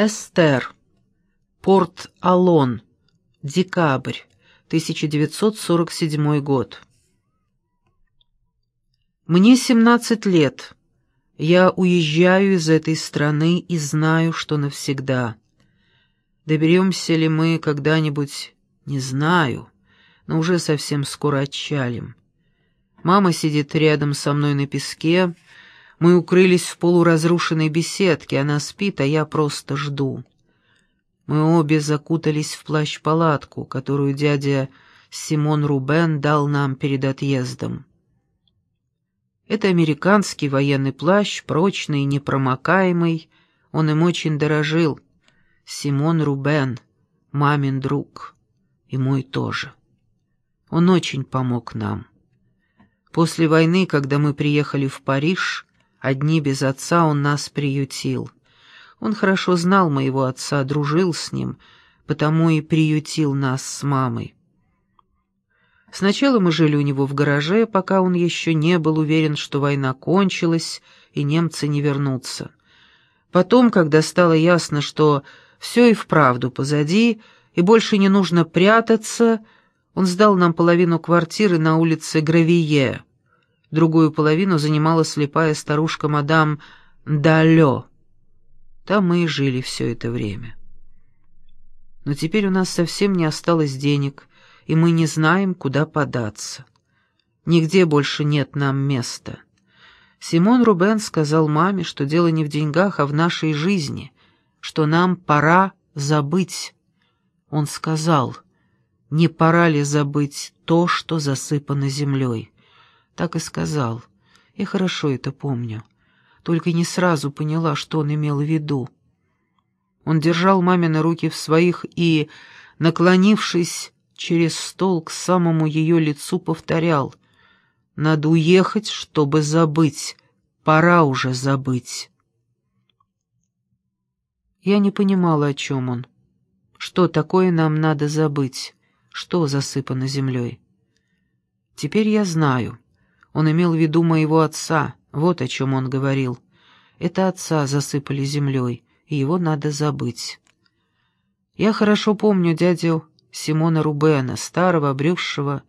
Эстер. Порт-Алон. Декабрь. 1947 год. Мне 17 лет. Я уезжаю из этой страны и знаю, что навсегда. Доберемся ли мы когда-нибудь, не знаю, но уже совсем скоро отчалим. Мама сидит рядом со мной на песке, мы укрылись в полуразрушенной беседке, она спит, а я просто жду. Мы обе закутались в плащ-палатку, которую дядя Симон Рубен дал нам перед отъездом. Это американский военный плащ, прочный и непромокаемый, он им очень дорожил. Симон Рубен, мамин друг, и мой тоже. Он очень помог нам. После войны, когда мы приехали в Париж, одни без отца он нас приютил. Он хорошо знал моего отца, дружил с ним, потому и приютил нас с мамой. Сначала мы жили у него в гараже, пока он еще не был уверен, что война кончилась и немцы не вернутся. Потом, когда стало ясно, что все и вправду позади, и больше не нужно прятаться, он сдал нам половину квартиры на улице Гравие. Другую половину занимала слепая старушка мадам Далё. Там мы и жили все это время. Но теперь у нас совсем не осталось денег, и мы не знаем, куда податься. Нигде больше нет нам места. Симон Рубен сказал маме, что дело не в деньгах, а в нашей жизни, что нам пора забыть. Он сказал, не пора ли забыть то, что засыпано землей. Так и сказал. Я хорошо это помню только не сразу поняла, что он имел в виду. Он держал мамины руки в своих и, наклонившись через стол к самому ее лицу, повторял «Надо уехать, чтобы забыть, пора уже забыть». Я не понимала, о чем он. Что такое нам надо забыть? Что засыпано землей? Теперь я знаю. Он имел в виду моего отца, вот о чем он говорил. Это отца засыпали землей, и его надо забыть. Я хорошо помню дядю Симона Рубена, старого, обрюзшего,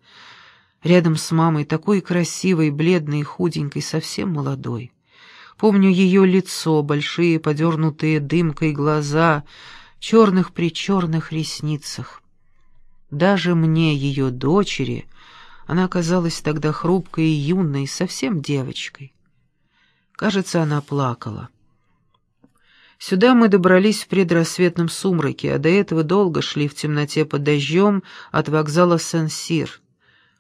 рядом с мамой, такой красивой, бледной худенькой, совсем молодой. Помню ее лицо, большие, подернутые дымкой глаза, черных-причерных ресницах. Даже мне, ее дочери, она казалась тогда хрупкой и юной, совсем девочкой. Кажется, она плакала. Сюда мы добрались в предрассветном сумраке, а до этого долго шли в темноте под дождем от вокзала Сен-Сир.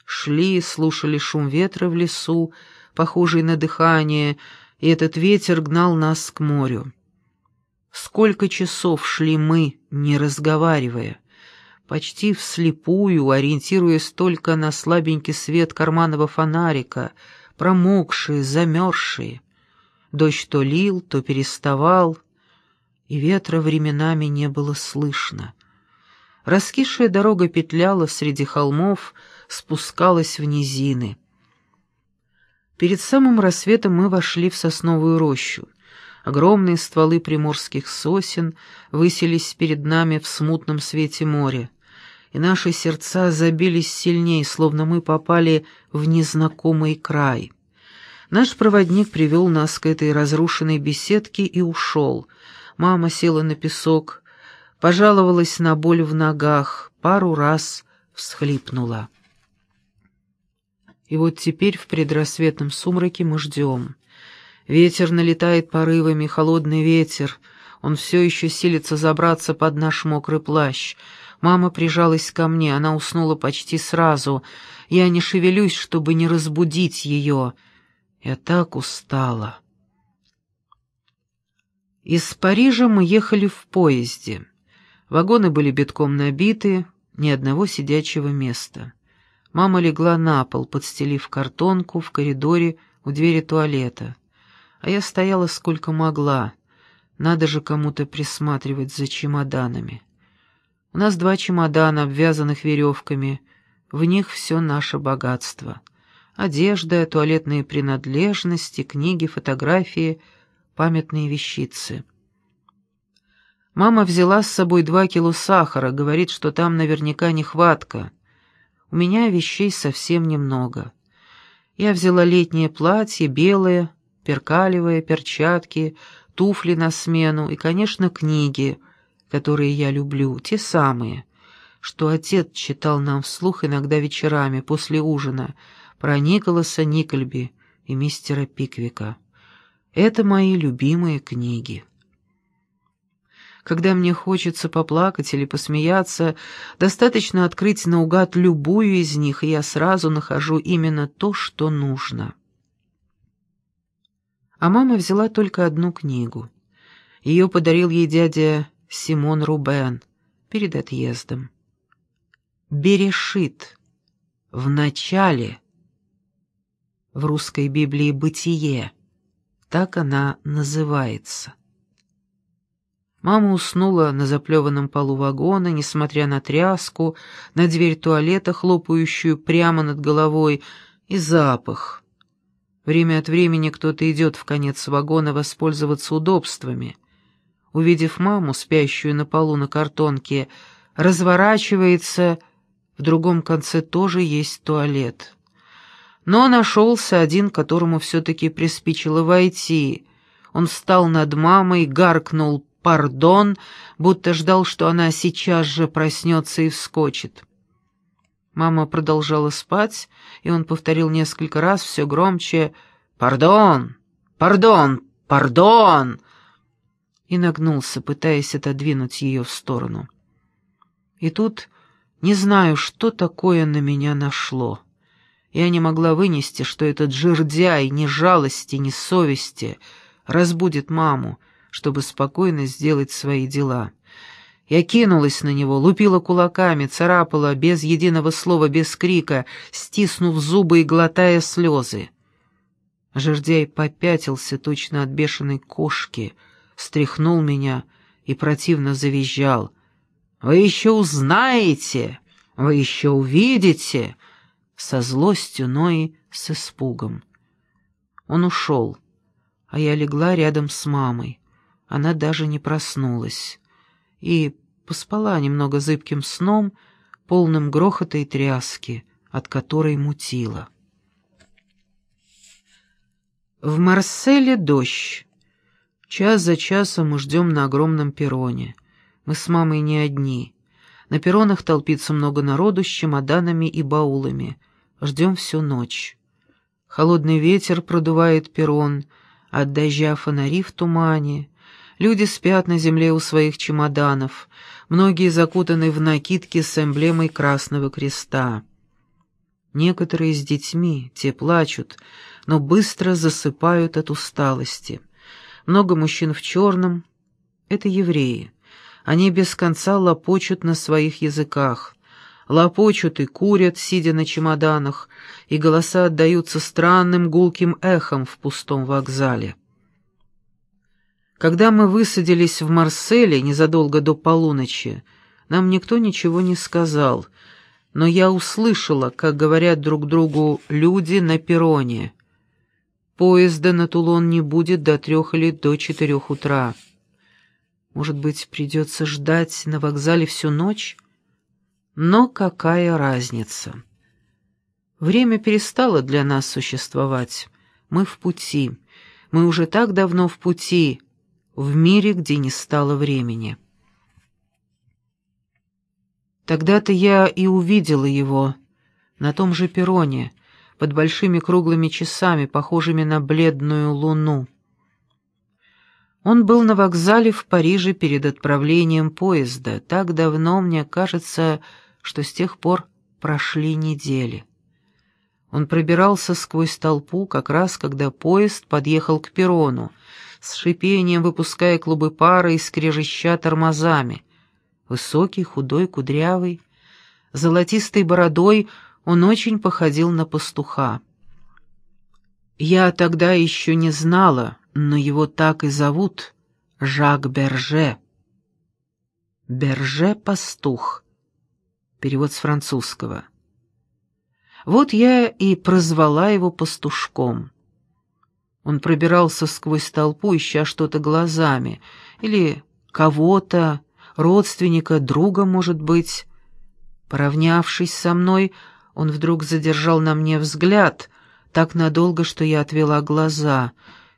Шли, слушали шум ветра в лесу, похожий на дыхание, и этот ветер гнал нас к морю. Сколько часов шли мы, не разговаривая, почти вслепую, ориентируясь только на слабенький свет карманного фонарика, промокшие, замерзшие. Дождь то лил, то переставал, и ветра временами не было слышно. Раскисшая дорога петляла среди холмов, спускалась в низины. Перед самым рассветом мы вошли в сосновую рощу. Огромные стволы приморских сосен высились перед нами в смутном свете моря, и наши сердца забились сильнее, словно мы попали в незнакомый край. Наш проводник привел нас к этой разрушенной беседке и ушел. Мама села на песок, пожаловалась на боль в ногах, пару раз всхлипнула. И вот теперь в предрассветном сумраке мы ждем. Ветер налетает порывами, холодный ветер. Он все еще силится забраться под наш мокрый плащ. Мама прижалась ко мне, она уснула почти сразу. Я не шевелюсь, чтобы не разбудить ее. Я так устала. Из Парижа мы ехали в поезде. Вагоны были битком набиты, ни одного сидячего места. Мама легла на пол, подстелив картонку в коридоре у двери туалета. А я стояла сколько могла. Надо же кому-то присматривать за чемоданами. У нас два чемодана, обвязанных веревками. В них все наше богатство — Одежда, туалетные принадлежности, книги, фотографии, памятные вещицы. Мама взяла с собой два кило сахара, говорит, что там наверняка нехватка. У меня вещей совсем немного. Я взяла летнее платье, белое, перкалевые, перчатки, туфли на смену и, конечно, книги, которые я люблю, те самые, что отец читал нам вслух иногда вечерами после ужина про Николаса Никольби и мистера Пиквика. Это мои любимые книги. Когда мне хочется поплакать или посмеяться, достаточно открыть наугад любую из них, и я сразу нахожу именно то, что нужно. А мама взяла только одну книгу. Ее подарил ей дядя Симон Рубен перед отъездом. «Берешит. В начале». В русской Библии «Бытие». Так она называется. Мама уснула на заплеванном полу вагона, несмотря на тряску, на дверь туалета, хлопающую прямо над головой, и запах. Время от времени кто-то идет в конец вагона воспользоваться удобствами. Увидев маму, спящую на полу на картонке, разворачивается, в другом конце тоже есть туалет. Но нашелся один, которому все-таки приспичило войти. Он встал над мамой, гаркнул «пардон», будто ждал, что она сейчас же проснется и вскочит. Мама продолжала спать, и он повторил несколько раз все громче «Пардон! Пардон! Пардон!» И нагнулся, пытаясь отодвинуть ее в сторону. И тут не знаю, что такое на меня нашло. Я не могла вынести, что этот жердяй ни жалости, ни совести разбудит маму, чтобы спокойно сделать свои дела. Я кинулась на него, лупила кулаками, царапала, без единого слова, без крика, стиснув зубы и глотая слезы. Жердяй попятился точно от бешеной кошки, стряхнул меня и противно завизжал. «Вы еще узнаете! Вы еще увидите!» Со злостью, но и с испугом. Он ушел, а я легла рядом с мамой. Она даже не проснулась. И поспала немного зыбким сном, полным грохота и тряски, от которой мутила. В Марселе дождь. Час за часом мы ждем на огромном перроне. Мы с мамой не одни. На перронах толпится много народу с чемоданами и баулами. Ждем всю ночь. Холодный ветер продувает перрон, от дождя фонари в тумане, Люди спят на земле у своих чемоданов, многие закутаны в накидки с эмблемой Красного Креста. Некоторые с детьми, те плачут, но быстро засыпают от усталости. Много мужчин в черном — это евреи. Они без конца лопочут на своих языках. Лопочут и курят, сидя на чемоданах, и голоса отдаются странным гулким эхом в пустом вокзале. Когда мы высадились в Марселе незадолго до полуночи, нам никто ничего не сказал, но я услышала, как говорят друг другу люди на перроне. Поезда на Тулон не будет до трех или до четырех утра. Может быть, придется ждать на вокзале всю ночь? Но какая разница? Время перестало для нас существовать. Мы в пути. Мы уже так давно в пути, в мире, где не стало времени. Тогда-то я и увидела его на том же перроне, под большими круглыми часами, похожими на бледную луну. Он был на вокзале в Париже перед отправлением поезда. Так давно, мне кажется, что с тех пор прошли недели. Он пробирался сквозь толпу как раз, когда поезд подъехал к перрону, с шипением выпуская клубы пара и скрежеща тормозами. Высокий, худой, кудрявый, золотистой бородой он очень походил на пастуха. Я тогда еще не знала, но его так и зовут — Жак Берже. Берже-пастух. Перевод с французского. Вот я и прозвала его пастушком. Он пробирался сквозь толпу, ища что-то глазами, или кого-то, родственника, друга, может быть. Поравнявшись со мной, он вдруг задержал на мне взгляд, так надолго, что я отвела глаза,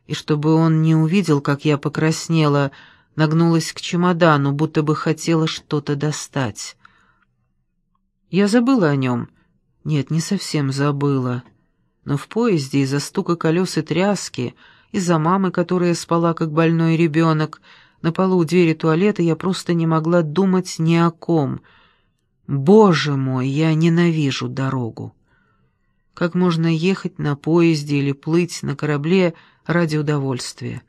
и чтобы он не увидел, как я покраснела, нагнулась к чемодану, будто бы хотела что-то достать. Я забыла о нем. Нет, не совсем забыла. Но в поезде из-за стука колес и тряски, из-за мамы, которая спала как больной ребенок, на полу у двери туалета я просто не могла думать ни о ком. Боже мой, я ненавижу дорогу. Как можно ехать на поезде или плыть на корабле ради удовольствия?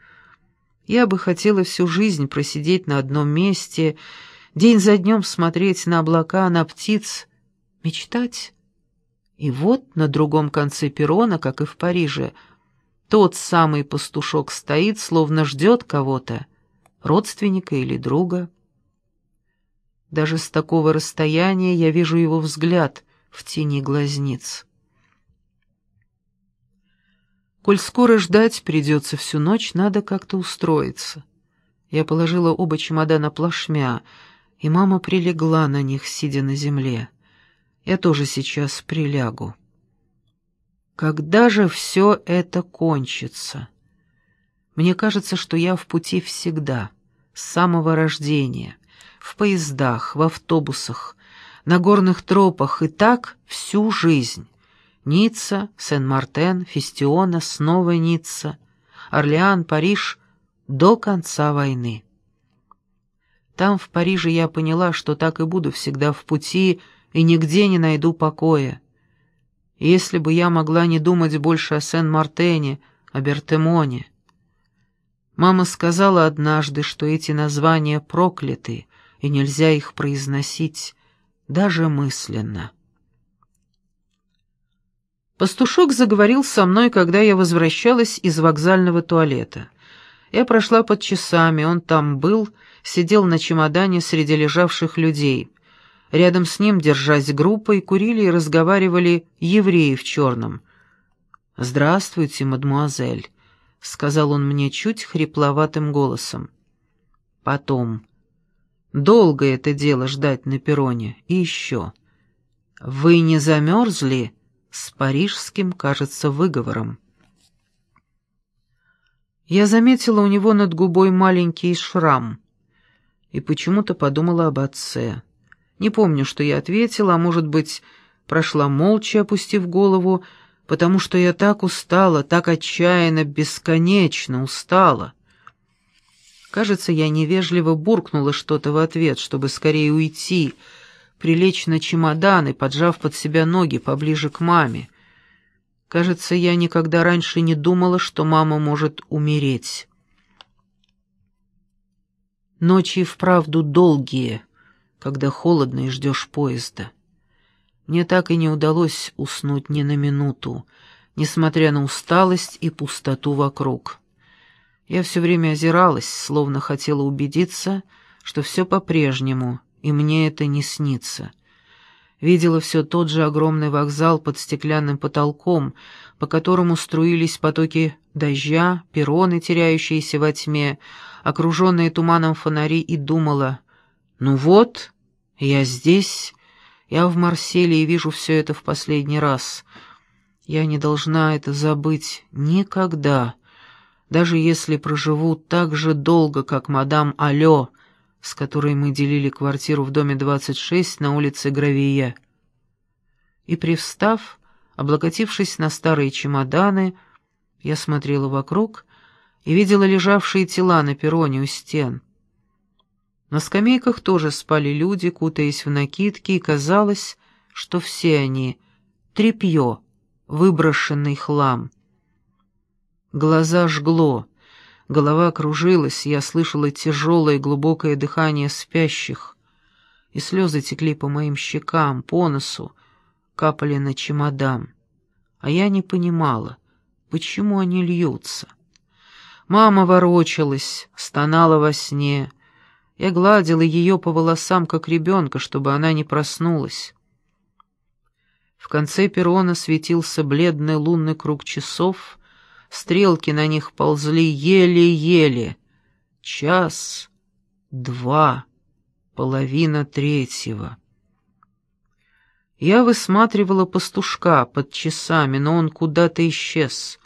Я бы хотела всю жизнь просидеть на одном месте, день за днем смотреть на облака, на птиц, мечтать. И вот на другом конце перрона, как и в Париже, тот самый пастушок стоит, словно ждет кого-то, родственника или друга. Даже с такого расстояния я вижу его взгляд в тени глазниц. Коль скоро ждать придется всю ночь, надо как-то устроиться. Я положила оба чемодана плашмя, и мама прилегла на них, сидя на земле. Я тоже сейчас прилягу. Когда же все это кончится? Мне кажется, что я в пути всегда, с самого рождения, в поездах, в автобусах, на горных тропах и так всю жизнь. Ницца, Сен-Мартен, Фестиона, снова Ницца, Орлеан, Париж до конца войны. Там, в Париже, я поняла, что так и буду всегда в пути и нигде не найду покоя. Если бы я могла не думать больше о Сен-Мартене, о Бертемоне. Мама сказала однажды, что эти названия прокляты, и нельзя их произносить, даже мысленно. Пастушок заговорил со мной, когда я возвращалась из вокзального туалета. Я прошла под часами, он там был, сидел на чемодане среди лежавших людей. Рядом с ним, держась группой, курили и разговаривали евреи в черном. «Здравствуйте, мадмуазель», — сказал он мне чуть хрипловатым голосом. Потом. «Долго это дело ждать на перроне. И еще. Вы не замерзли?» с парижским, кажется, выговором. Я заметила у него над губой маленький шрам и почему-то подумала об отце. Не помню, что я ответила, а может быть, прошла молча, опустив голову, потому что я так устала, так отчаянно, бесконечно устала. Кажется, я невежливо буркнула что-то в ответ, чтобы скорее уйти, — прилечь на чемодан и поджав под себя ноги поближе к маме. Кажется, я никогда раньше не думала, что мама может умереть. Ночи вправду долгие, когда холодно и ждешь поезда. Мне так и не удалось уснуть ни на минуту, несмотря на усталость и пустоту вокруг. Я все время озиралась, словно хотела убедиться, что все по-прежнему — и мне это не снится. Видела все тот же огромный вокзал под стеклянным потолком, по которому струились потоки дождя, перроны, теряющиеся во тьме, окруженные туманом фонари, и думала, «Ну вот, я здесь, я в Марселе и вижу все это в последний раз. Я не должна это забыть никогда, даже если проживу так же долго, как мадам Алё, с которой мы делили квартиру в доме 26 на улице Гравия. И привстав, облокотившись на старые чемоданы, я смотрела вокруг и видела лежавшие тела на перроне у стен. На скамейках тоже спали люди, кутаясь в накидки, и казалось, что все они — тряпье, выброшенный хлам. Глаза жгло — Голова кружилась, я слышала тяжелое глубокое дыхание спящих, и слезы текли по моим щекам, по носу, капали на чемодан. А я не понимала, почему они льются. Мама ворочалась, стонала во сне. Я гладила ее по волосам, как ребенка, чтобы она не проснулась. В конце перрона светился бледный лунный круг часов, Стрелки на них ползли еле-еле. Час, Два. Половина третьего. Я высматривала пастушка под часами, но он куда-то исчез.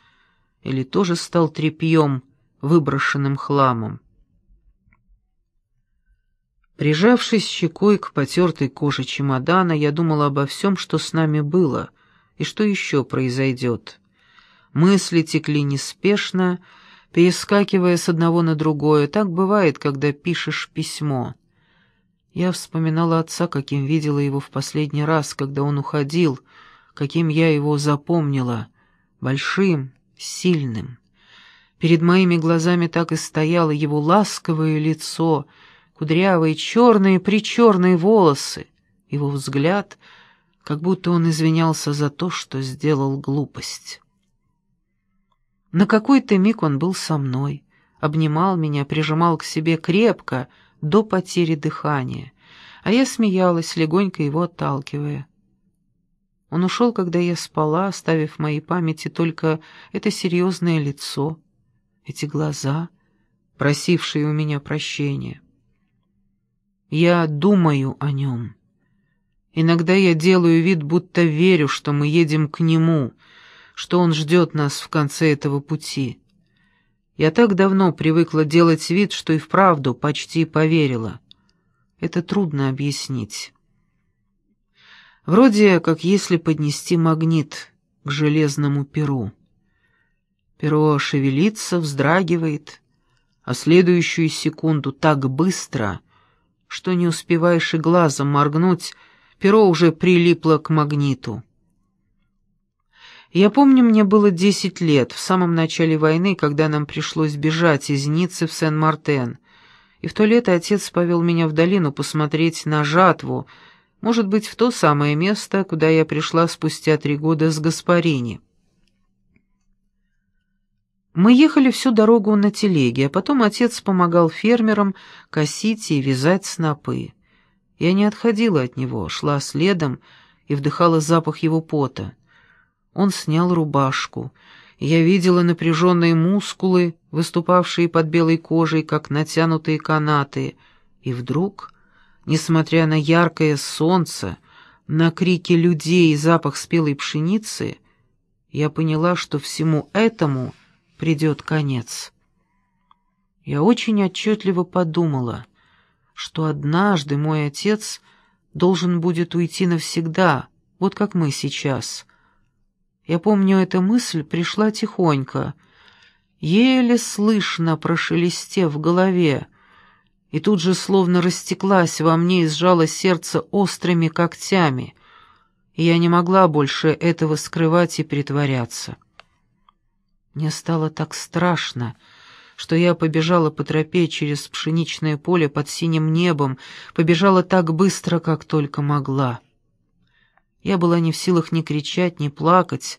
Или тоже стал тряпьем, выброшенным хламом. Прижавшись щекой к потертой коже чемодана, я думала обо всем, что с нами было, и что еще произойдет. Мысли текли неспешно, перескакивая с одного на другое. Так бывает, когда пишешь письмо. Я вспоминала отца, каким видела его в последний раз, когда он уходил, каким я его запомнила, большим, сильным. Перед моими глазами так и стояло его ласковое лицо, кудрявые черные причерные волосы, его взгляд, как будто он извинялся за то, что сделал глупость. На какой-то миг он был со мной, обнимал меня, прижимал к себе крепко, до потери дыхания, а я смеялась, легонько его отталкивая. Он ушел, когда я спала, оставив в моей памяти только это серьезное лицо, эти глаза, просившие у меня прощения. Я думаю о нем. Иногда я делаю вид, будто верю, что мы едем к нему, что он ждет нас в конце этого пути. Я так давно привыкла делать вид, что и вправду почти поверила. Это трудно объяснить. Вроде как если поднести магнит к железному перу. Перо шевелится, вздрагивает, а следующую секунду так быстро, что не успеваешь и глазом моргнуть, перо уже прилипло к магниту. Я помню, мне было десять лет, в самом начале войны, когда нам пришлось бежать из Ниццы в Сен-Мартен. И в то лето отец повел меня в долину посмотреть на жатву, может быть, в то самое место, куда я пришла спустя три года с Гаспарини. Мы ехали всю дорогу на телеге, а потом отец помогал фермерам косить и вязать снопы. Я не отходила от него, шла следом и вдыхала запах его пота. Он снял рубашку, я видела напряженные мускулы, выступавшие под белой кожей, как натянутые канаты, и вдруг, несмотря на яркое солнце, на крики людей и запах спелой пшеницы, я поняла, что всему этому придет конец. Я очень отчетливо подумала, что однажды мой отец должен будет уйти навсегда, вот как мы сейчас — я помню, эта мысль пришла тихонько, еле слышно прошелестев в голове, и тут же словно растеклась во мне и сжала сердце острыми когтями, и я не могла больше этого скрывать и притворяться. Мне стало так страшно, что я побежала по тропе через пшеничное поле под синим небом, побежала так быстро, как только могла. Я была не в силах ни кричать, ни плакать,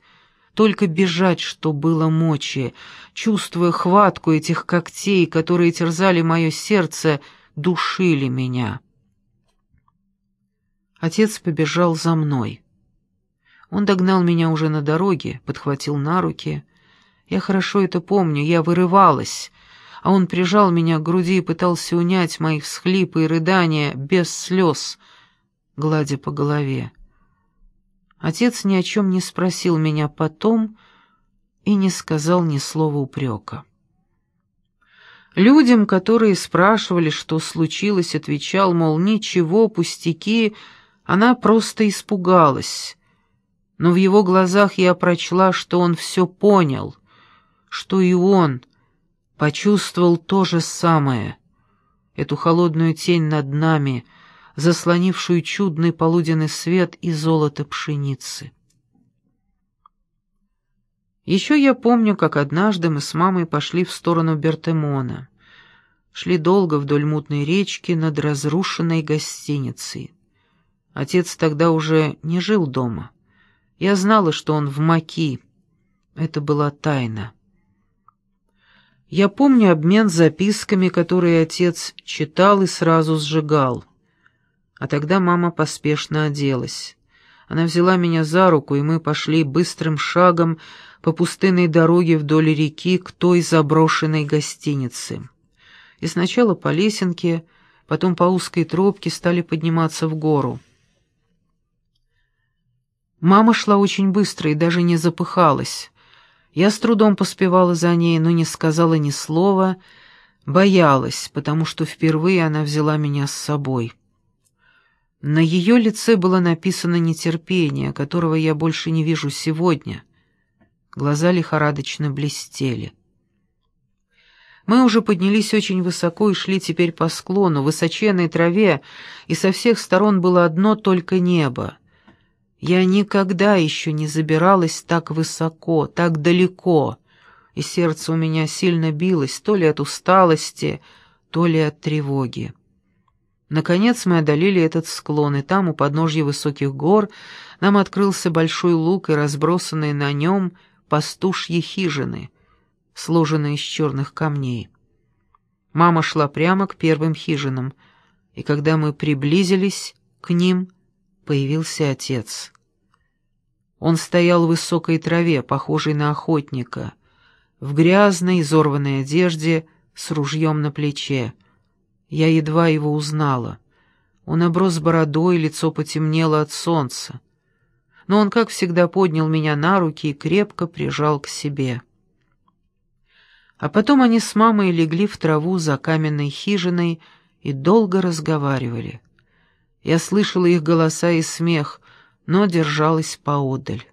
только бежать, что было мочи, чувствуя хватку этих когтей, которые терзали мое сердце, душили меня. Отец побежал за мной. Он догнал меня уже на дороге, подхватил на руки. Я хорошо это помню, я вырывалась, а он прижал меня к груди и пытался унять мои всхлипы и рыдания без слез, гладя по голове. Отец ни о чем не спросил меня потом и не сказал ни слова упрека. Людям, которые спрашивали, что случилось, отвечал, мол, ничего, пустяки, она просто испугалась. Но в его глазах я прочла, что он все понял, что и он почувствовал то же самое, эту холодную тень над нами — заслонившую чудный полуденный свет и золото пшеницы. Еще я помню, как однажды мы с мамой пошли в сторону Бертемона. Шли долго вдоль мутной речки над разрушенной гостиницей. Отец тогда уже не жил дома. Я знала, что он в Маки. Это была тайна. Я помню обмен записками, которые отец читал и сразу сжигал. А тогда мама поспешно оделась. Она взяла меня за руку, и мы пошли быстрым шагом по пустынной дороге вдоль реки к той заброшенной гостинице. И сначала по лесенке, потом по узкой тропке стали подниматься в гору. Мама шла очень быстро и даже не запыхалась. Я с трудом поспевала за ней, но не сказала ни слова, боялась, потому что впервые она взяла меня с собой. На ее лице было написано нетерпение, которого я больше не вижу сегодня. Глаза лихорадочно блестели. Мы уже поднялись очень высоко и шли теперь по склону, высоченной траве, и со всех сторон было одно только небо. Я никогда еще не забиралась так высоко, так далеко, и сердце у меня сильно билось то ли от усталости, то ли от тревоги. Наконец мы одолели этот склон, и там, у подножья высоких гор, нам открылся большой луг и разбросанные на нем пастушьи хижины, сложенные из черных камней. Мама шла прямо к первым хижинам, и когда мы приблизились к ним, появился отец. Он стоял в высокой траве, похожей на охотника, в грязной, изорванной одежде, с ружьем на плече. Я едва его узнала. Он оброс бородой, лицо потемнело от солнца. Но он, как всегда, поднял меня на руки и крепко прижал к себе. А потом они с мамой легли в траву за каменной хижиной и долго разговаривали. Я слышала их голоса и смех, но держалась поодаль.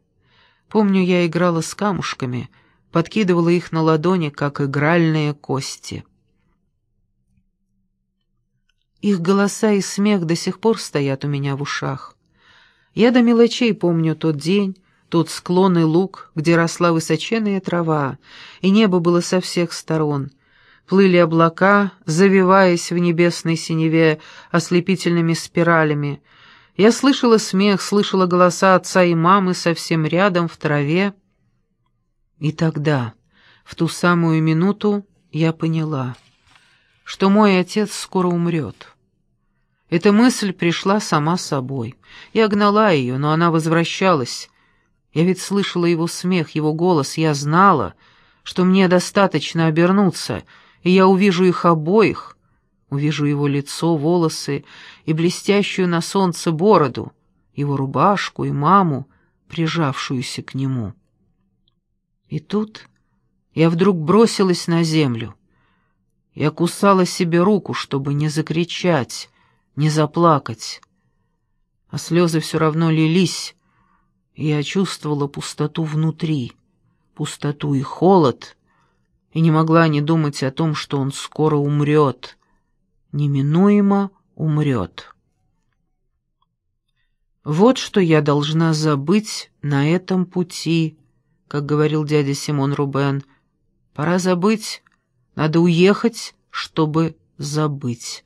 Помню, я играла с камушками, подкидывала их на ладони, как игральные кости. Их голоса и смех до сих пор стоят у меня в ушах. Я до мелочей помню тот день, тот склонный луг, где росла высоченная трава, и небо было со всех сторон — плыли облака, завиваясь в небесной синеве ослепительными спиралями. Я слышала смех, слышала голоса отца и мамы совсем рядом в траве. И тогда, в ту самую минуту, я поняла, что мой отец скоро умрет. Эта мысль пришла сама собой. Я гнала ее, но она возвращалась. Я ведь слышала его смех, его голос, я знала, что мне достаточно обернуться — и я увижу их обоих, увижу его лицо, волосы и блестящую на солнце бороду, его рубашку и маму, прижавшуюся к нему. И тут я вдруг бросилась на землю. Я кусала себе руку, чтобы не закричать, не заплакать. А слезы все равно лились, и я чувствовала пустоту внутри, пустоту и холод — и не могла не думать о том, что он скоро умрет, неминуемо умрет. Вот что я должна забыть на этом пути, как говорил дядя Симон Рубен. Пора забыть, надо уехать, чтобы забыть.